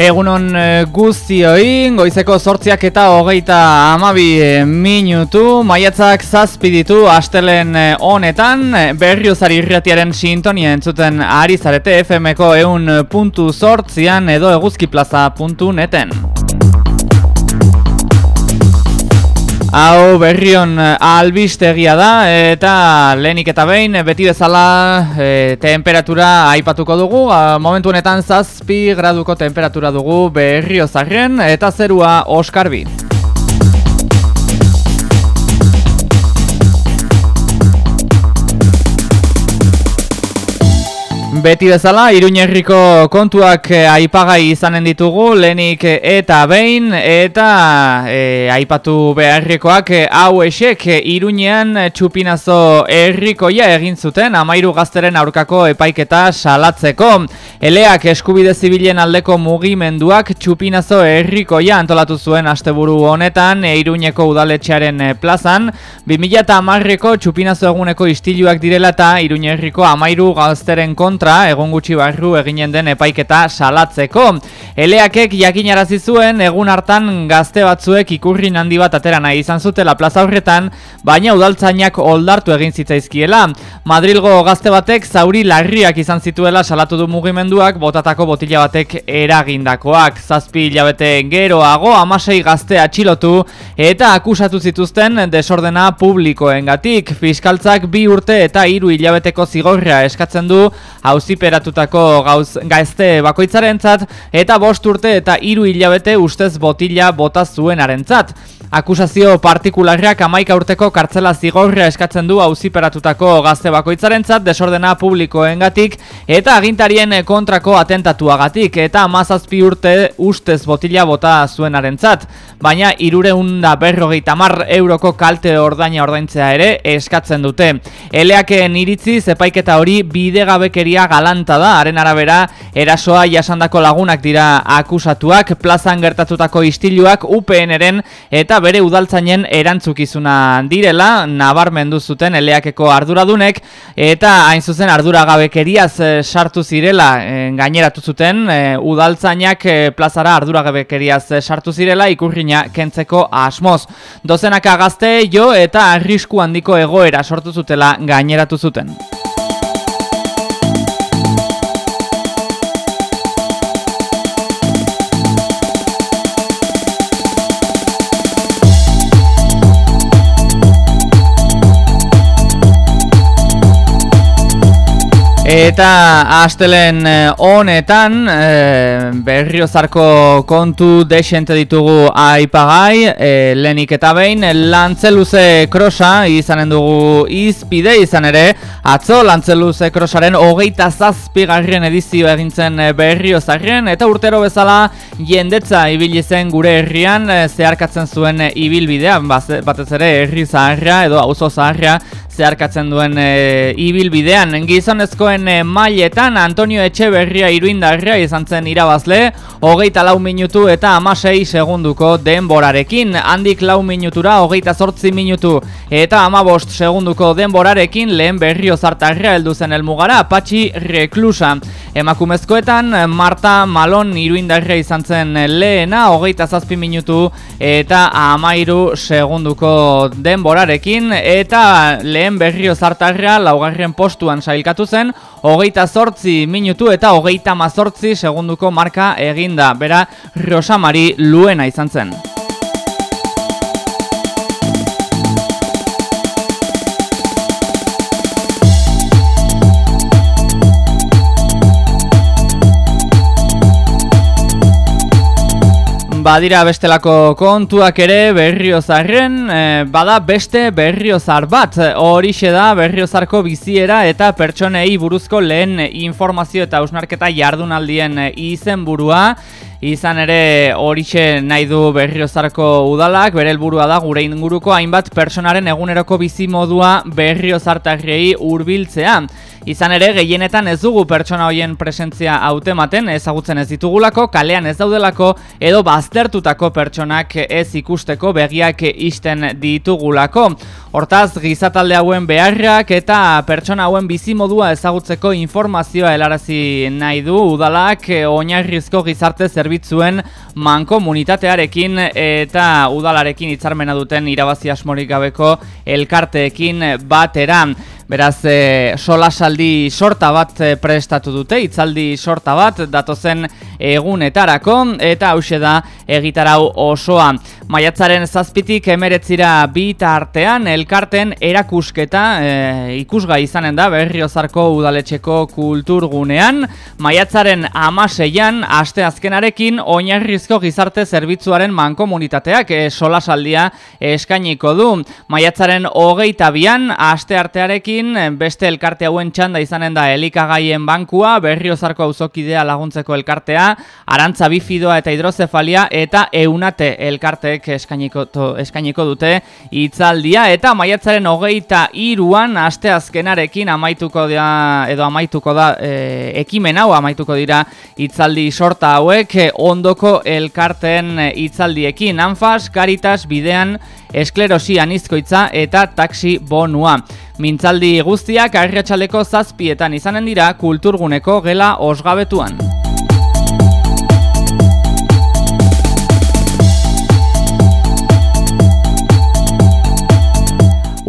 Egunon eh, guztioi, goizeko sortziak eta hogeita amabi eh, minutu, maiatzak zazpi ditu astelen eh, honetan, berriozari irratiaren sintonia entzuten ari zarete FMko eun puntu sortzian edo eguzkiplaza Hau berrion eh, albistegia da eta lehenik eta behin beti bezala e, temperatura aipatuko dugu momentu honetan zazpi graduko temperatura dugu berriozarren eta zerua oskarbi. Beti bezala, Iruñerriko kontuak eh, aipagai izanen ditugu, lehenik eh, eta behin, eta eh, aipatu beharrikoak hau esek Iruñean txupinazo errikoia egin zuten, amairu gazteren aurkako epaiketa salatzeko. Eleak eskubide zibilen aldeko mugimenduak txupinazo errikoia antolatu zuen asteburu honetan, Iruñeko udaletxearen plazan, 2000 eta amarreko txupinazo eguneko istiluak direla eta Iruñerriko amairu gazteren kontra kontra egun gutxi barru eginen den epaiketa salatzeko. Eleakek jakinarazi zuen egun hartan gazte batzuek ikurrin handi bat atera nahi izan zutela plaza horretan, baina udaltzainak oldartu egin zitzaizkiela. Madrilgo gazte batek zauri larriak izan zituela salatu du mugimenduak botatako botila batek eragindakoak. Zazpi hilabete geroago amasei gazte atxilotu eta akusatu zituzten desordena publikoengatik. Fiskaltzak bi urte eta hiru hilabeteko zigorra eskatzen du hauziperatutako gauz gaizte bakoitzarentzat eta bost urte eta hiru hilabete ustez botila bota zuenarentzat. Akusazio partikularrak amaika urteko kartzela zigorria eskatzen du auziperatutako gazte bakoitzarentzat desordena publikoengatik eta agintarien kontrako atentatuagatik eta amazazpi urte ustez botila bota zuenarentzat. Baina irureunda berrogeita mar euroko kalte ordaina ordaintzea ere eskatzen dute. Eleaken iritzi zepaiketa hori bidegabekeria galanta da, haren arabera erasoa jasandako lagunak dira akusatuak, plazan gertatutako istiluak UPN-eren eta bere udaltzainen erantzukizuna direla, nabarmendu zuten eleakeko arduradunek, eta hain zuzen arduragabekeriaz e, sartu zirela e, gaineratu zuten, e, udaltzainak e, plazara arduragabekeriaz sartu zirela ikurrina kentzeko asmoz. Dozenaka gazte jo eta arrisku handiko egoera sortu zutela gaineratu zuten. Eta astelen eh, honetan e, berriozarko kontu desente ditugu aipagai e, lenik eta behin lantzeluze krosa izanen dugu izpide izan ere. Atzo lantzeluze krosaren hogeita zazpigarrien edizio egintzen berriozarren eta urtero bezala jendetza ibili zen gure herrian zeharkatzen zuen ibilbidea. Batez ere herri zaharra edo auzo zaharra zeharkatzen duen e, ibilbidean. Gizonezkoen e, mailetan Antonio Etxeberria iruindarria izan zen irabazle, hogeita lau minutu eta amasei segunduko denborarekin. Handik lau minutura hogeita sortzi minutu eta amabost segunduko denborarekin lehen berrio zartarria heldu zen elmugara, patxi reklusa. Emakumezkoetan Marta Malon iruindarria izan zen lehena, hogeita zazpi minutu eta amairu segunduko denborarekin eta lehen berrio zartarra laugarren postuan sailkatu zen, hogeita zortzi minutu eta hogeita mazortzi segunduko marka eginda, bera Rosamari luena izan zen. Badira bestelako kontuak ere berriozarren, e, bada beste berriozar bat. Horixe da berriozarko biziera eta pertsonei buruzko lehen informazio eta ausnarketa jardunaldien izenburua. Izan ere horixe nahi du berriozarko udalak, bere helburua da gure inguruko hainbat personaren eguneroko bizi modua berriozartarrei hurbiltzea. Izan ere, gehienetan ez dugu pertsona hoien presentzia hautematen ezagutzen ez ditugulako, kalean ez daudelako edo baztertutako pertsonak ez ikusteko begiak isten ditugulako. Hortaz, gizatalde hauen beharrak eta pertsona hauen bizimodua ezagutzeko informazioa helarazi nahi du udalak oinarrizko gizarte zerbitzuen mankomunitatearekin eta udalarekin hitzarmena duten irabazi asmorik gabeko elkarteekin bateran. Beraz, e, solasaldi sorta bat e, prestatu dute, itzaldi sorta bat, datozen egunetarako, eta hause da egitarau osoa. Maiatzaren zazpitik emeretzira bi artean, elkarten erakusketa e, ikusgai izanen da berriozarko udaletxeko kulturgunean. Maiatzaren amaseian, aste azkenarekin, oinarrizko gizarte zerbitzuaren mankomunitateak e, solasaldia eskainiko du. Maiatzaren hogeita bian, aste artearekin, beste elkarte hauen txanda izanen da elikagaien bankua, berriozarko auzokidea laguntzeko elkartea, arantza bifidoa eta hidrozefalia eta eunate elkarteek eskainiko, eskainiko dute hitzaldia eta maiatzaren hogeita iruan aste azkenarekin amaituko da, edo amaituko da e, ekimen hau amaituko dira hitzaldi sorta hauek ondoko elkarteen hitzaldiekin anfas, karitas, bidean, esklerosi anizkoitza eta taksi bonua. Mintzaldi guztiak agriatxaleko zazpietan izanen dira kulturguneko gela osgabetuan.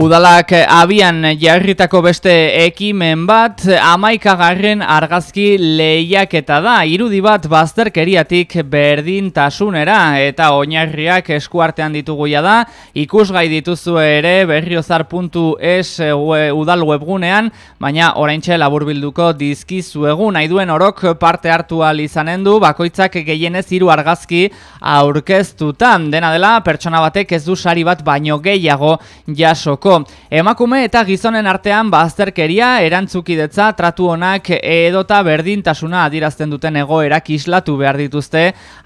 Udalak abian jarritako beste ekimen bat, amaikagarren argazki lehiaketa da. Irudi bat bazterkeriatik berdintasunera eta oinarriak eskuartean dituguia da. Ikusgai dituzu ere berriozar.es udal webgunean, baina oraintxe laburbilduko dizkizu egun. Nahi duen orok parte hartu izanen du, bakoitzak gehienez hiru argazki aurkeztutan. Dena dela, pertsona batek ez du sari bat baino gehiago jasoko. Emakume eta gizonen artean bazterkeria erantzukidetza tratu honak edota berdintasuna adirazten duten egoerak islatu behar dituzte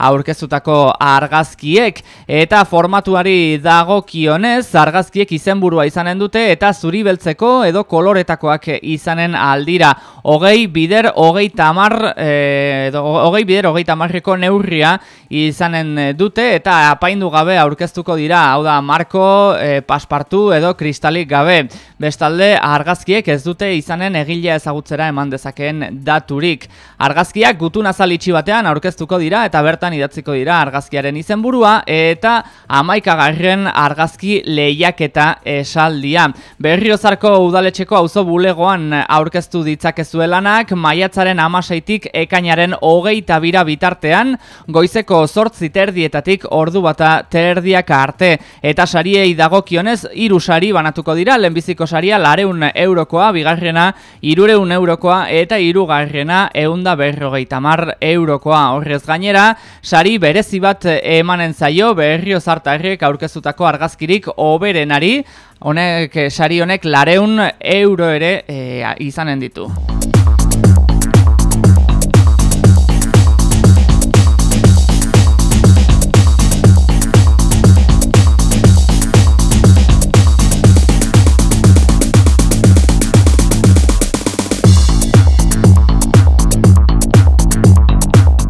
aurkezutako argazkiek. Eta formatuari dagokionez argazkiek izenburua izanen dute eta zuri beltzeko edo koloretakoak izanen aldira. Hogei bider hogei tamar e, hogei bider hogei tamarreko neurria izanen dute eta apaindu gabe aurkeztuko dira. Hau da marko e, paspartu edo kristal kristalik gabe. Bestalde, argazkiek ez dute izanen egilea ezagutzera eman dezakeen daturik. Argazkiak gutun azalitxi batean aurkeztuko dira eta bertan idatziko dira argazkiaren izenburua eta amaikagarren argazki lehiaketa esaldia. Berriozarko udaletxeko auzo bulegoan aurkeztu ditzakezuelanak maiatzaren amaseitik ekainaren hogeita bira bitartean goizeko sortzi terdietatik ordu bata terdiak arte eta sariei dagokionez hiru sari banatuko dira, lehenbiziko saria lareun eurokoa, bigarrena irureun eurokoa eta irugarrena eunda berrogeita mar eurokoa. Horrez gainera, sari berezi bat emanen zaio berrio zartarrek aurkezutako argazkirik oberenari, honek sari honek lareun euro ere e, izanen ditu.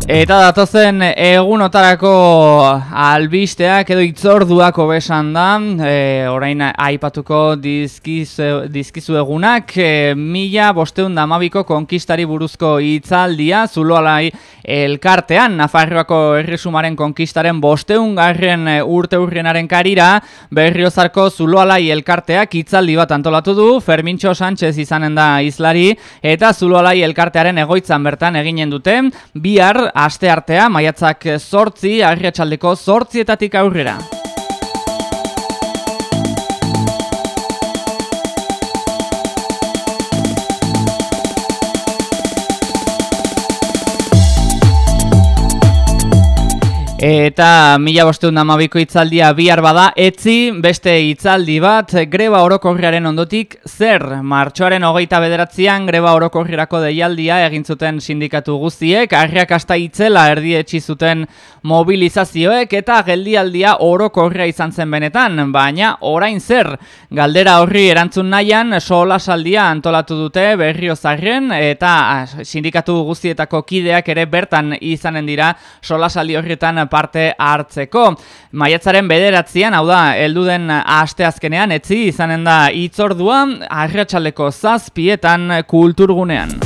Eta datozen egunotarako albisteak edo itzorduak obesan da, e, orain aipatuko dizkizu, dizkizu egunak, e, mila bosteun damabiko konkistari buruzko itzaldia, zuloalai elkartean, Nafarroako erresumaren konkistaren bosteun garren urte urrenaren karira, berriozarko zuloalai elkarteak itzaldi bat antolatu du, Fermintxo Sánchez izanen da izlari, eta zuloalai elkartearen egoitzan bertan eginen dute, bihar aste artea, maiatzak sortzi, arriatxaldeko sortzietatik aurrera. Eta mila bosteun damabiko itzaldia bihar bada, etzi beste itzaldi bat greba orokorriaren ondotik zer? Martxoaren hogeita bederatzean greba orokorrirako deialdia egin zuten sindikatu guztiek, arriak asta itzela erdietxi zuten mobilizazioek eta geldialdia orokorria izan zen benetan, baina orain zer? Galdera horri erantzun nahian sola saldia antolatu dute berrio zarren eta sindikatu guztietako kideak ere bertan izanen dira sola saldi horrietan parte hartzeko. Maiatzaren bederatzean, hau da, elduden asteazkenean, etzi izanen da itzordua, arratsaleko zazpietan kulturgunean.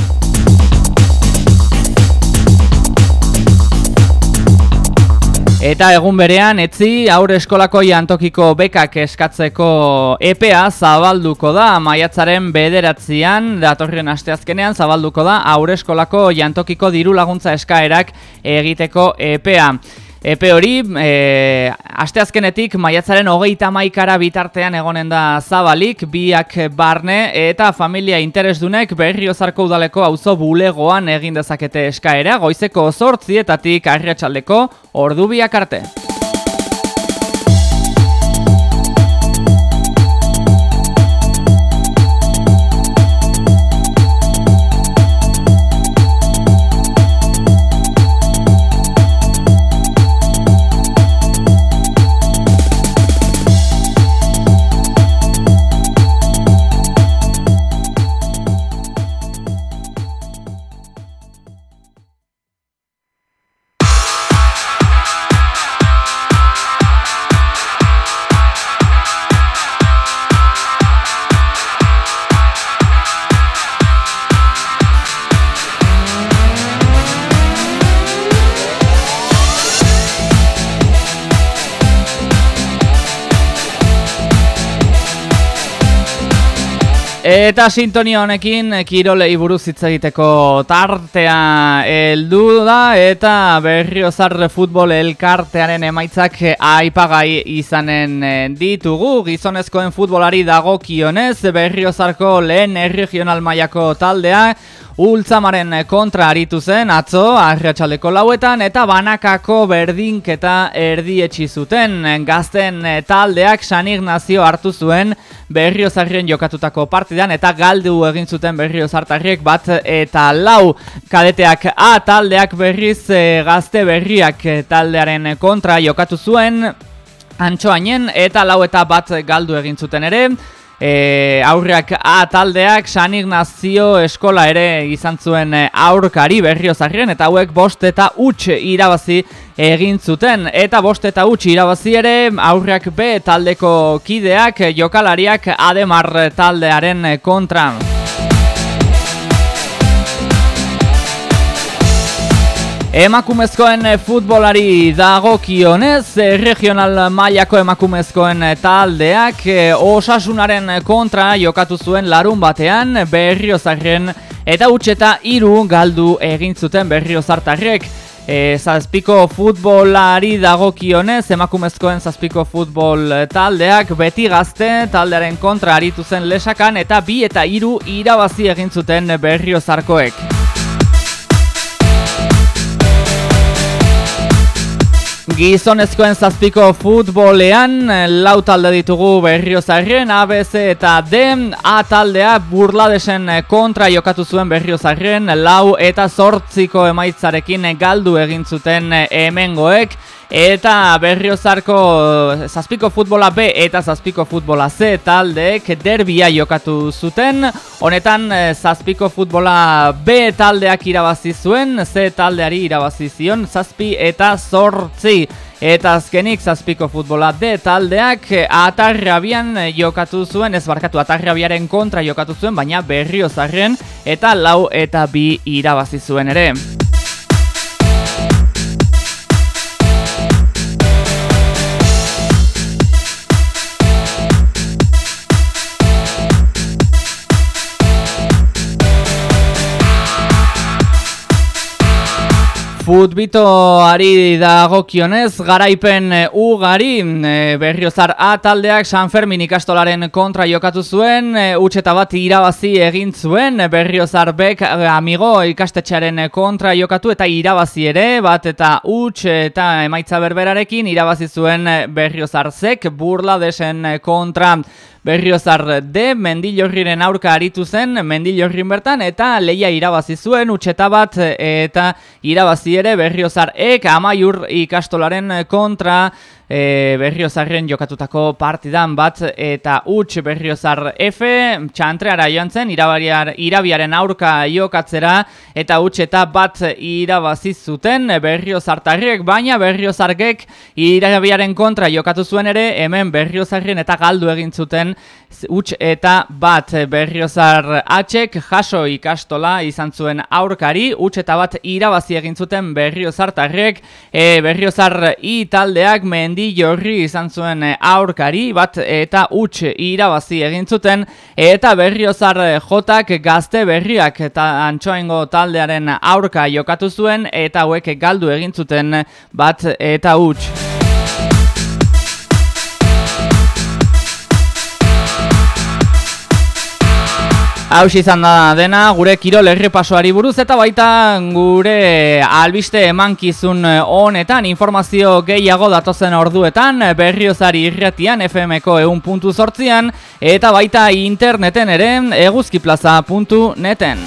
Eta egun berean, etzi, aurre eskolako jantokiko bekak eskatzeko EPA zabalduko da, maiatzaren bederatzean, datorren asteazkenean, zabalduko da, aurre eskolako jantokiko diru laguntza eskaerak egiteko EPA. Epe hori, e, asteazkenetik maiatzaren hogeita maikara bitartean egonen da zabalik, biak barne eta familia interesdunek berriozarko udaleko auzo bulegoan egin dezakete eskaera, goizeko zortzietatik arriatxaldeko ordu biak arte. Eta sintonia honekin kirolei buruz hitz egiteko tartea heldu da eta Berriozar futbol elkartearen emaitzak aipagai izanen ditugu. Gizonezkoen futbolari dagokionez Berriozarko lehen erregional mailako taldea Ultzamaren kontra aritu zen atzo arratsaleko lauetan eta banakako berdinketa erdietsi zuten. Gazten taldeak San Ignacio hartu zuen Berriozarren jokatutako partidan eta galdu egin zuten Berriozartarriek bat eta lau kadeteak A taldeak berriz eh, gazte berriak taldearen kontra jokatu zuen Antxoainen eta lau eta bat galdu egin zuten ere e, aurreak A taldeak San Ignacio eskola ere izan zuen e, aurkari berriozarrien eta hauek bost eta huts irabazi egin zuten eta bost eta huts irabazi ere aurreak B taldeko kideak jokalariak Ademar taldearen kontra. Emakumezkoen futbolari dagokionez, regional mailako emakumezkoen taldeak osasunaren kontra jokatu zuen larun batean berriozarren eta utxeta iru galdu egin zuten berriozartarrek. E, zazpiko futbolari dagokionez, emakumezkoen zazpiko futbol taldeak beti gazte taldearen kontra aritu zen lesakan eta bi eta iru irabazi egin zuten berriozarkoek. Gizonezkoen zazpiko futbolean, lau talde ditugu berriozarren, ABC eta D, A taldea burladesen kontra jokatu zuen berriozarren, lau eta zortziko emaitzarekin galdu egin zuten hemengoek, Eta berriozarko zazpiko futbola B eta zazpiko futbola C taldeek derbia jokatu zuten. Honetan zazpiko futbola B taldeak irabazi zuen, C taldeari irabazi zion zazpi eta zortzi. Eta azkenik zazpiko futbola D taldeak atarrabian jokatu zuen, ez barkatu atarrabiaren kontra jokatu zuen, baina berriozarren eta lau eta bi irabazi zuen ere. Futbitoari dagokionez garaipen eh, ugari e, berriozar A taldeak San Fermin ikastolaren kontra jokatu zuen, e, utxeta bat irabazi egin zuen, berriozar bek amigo ikastetxearen kontra jokatu eta irabazi ere, bat eta utx eta emaitza berberarekin irabazi zuen berriozar zek burla desen kontra Berriozar de Mendillorriren aurka aritu zen Mendillorrin bertan eta leia irabazi zuen utxeta bat eta irabazi ere Berriozar ek amaiur ikastolaren kontra e, berriozarren jokatutako partidan bat eta huts berriozar F txantreara joan zen irabiaren aurka jokatzera eta huts eta bat irabazi zuten berriozartarriek baina berriozargek irabiaren kontra jokatu zuen ere hemen berriozarren eta galdu egin zuten huts eta bat. Berriozar atxek jaso ikastola izan zuen aurkari huts eta bat irabazi egin zuten berriozartarriek e, berriozar i taldeak mendi mendi jorri izan zuen eh, aurkari bat eta huts irabazi egin zuten eta berriozar eh, jotak gazte berriak eta antxoaingo taldearen aurka jokatu zuen eta hauek galdu egin zuten bat eta huts. Hau izan da dena, gure kirol errepasoari buruz eta baita gure albiste emankizun honetan informazio gehiago datozen orduetan berriozari irretian FMko egun puntu sortzian eta baita interneten ere eguzkiplaza.neten.